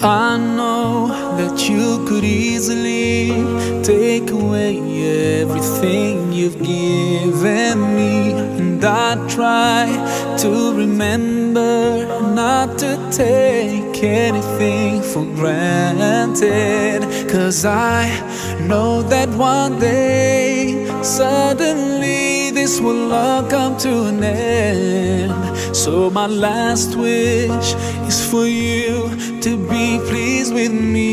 I know that you could easily take away everything you've given me, and I try to remember not to take anything for granted. Cause I know that one day suddenly this will all come to an end. So, my last wish is for you to be pleased with me.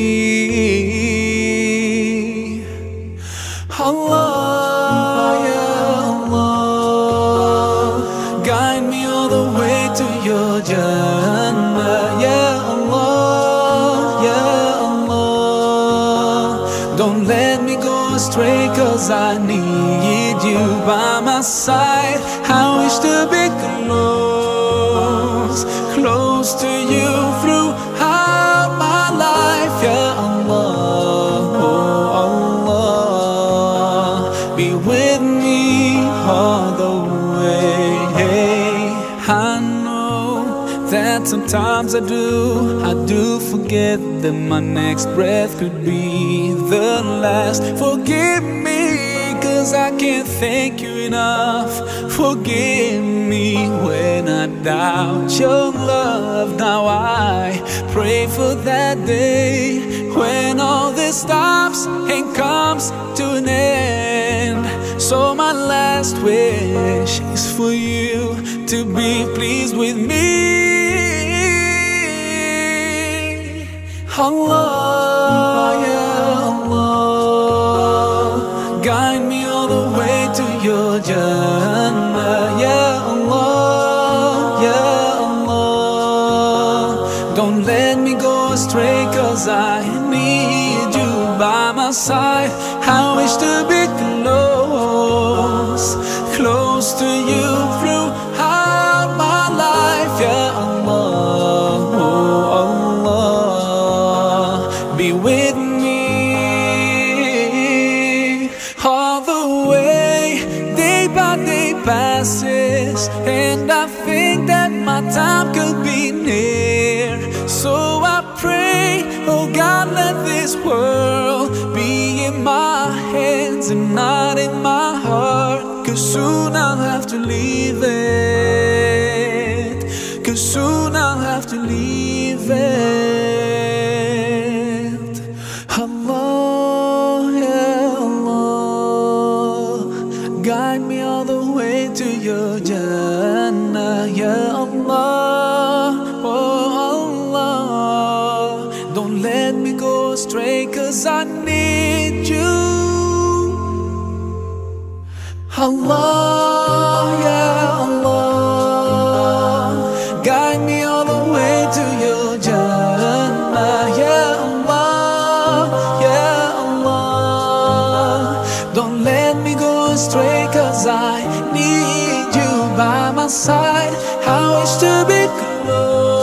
Allah, ya Allah, guide me all the way to your Jannah. Ya Allah, ya Allah, don't let me go astray, cause I need you by side. I wish to be close, close to you throughout my life. Ya Allah, oh Allah, be with me all the way. I know that sometimes I do, I do forget that my next breath could be the last. Forgive me, cause I can't thank you enough. Forgive me when I doubt your love. Now I pray for that day when all this stops and comes to an end. So my last wish is for you to be pleased with me. Oh, Allah, Allah, me go astray, cause I need you by my side. I wish to be close, close to you throughout my life. Ya Allah, oh Allah, be with me all the way. Day by day passes, and I think that my time could be near. So God, let this world be in my hands and not in my heart. Cause soon I'll have to leave it. Cause soon I'll have to leave it. Allah, Allah, guide me all the way to your Jannah, Allah, cause I need you. Allah, ya Allah, guide me all the way to your Jannah, ya Allah, ya Allah. Don't let me go astray, cause I need you by my side. I wish to be close,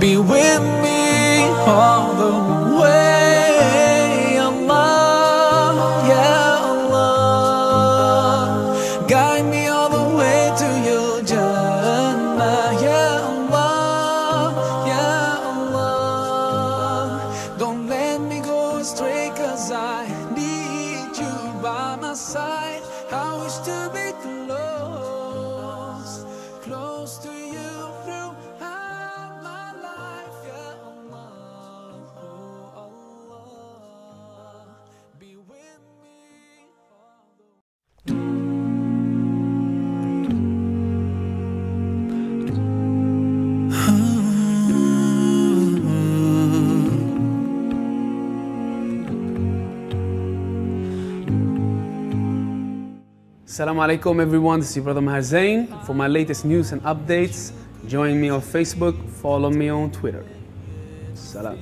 Be with me. All Assalamu alaikum everyone, this is your brother Maher Zain. For my latest news and updates, join me on Facebook, follow me on Twitter. Salam.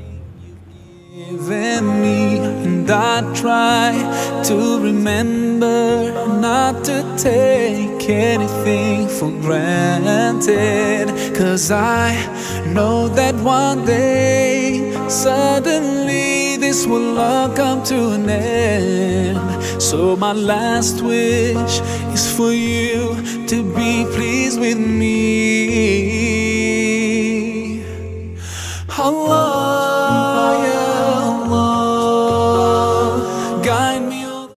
me, and I try to remember not to take anything for granted. Cause I know that one day suddenly this will all come to an end. So my last wish is for you to be pleased with me.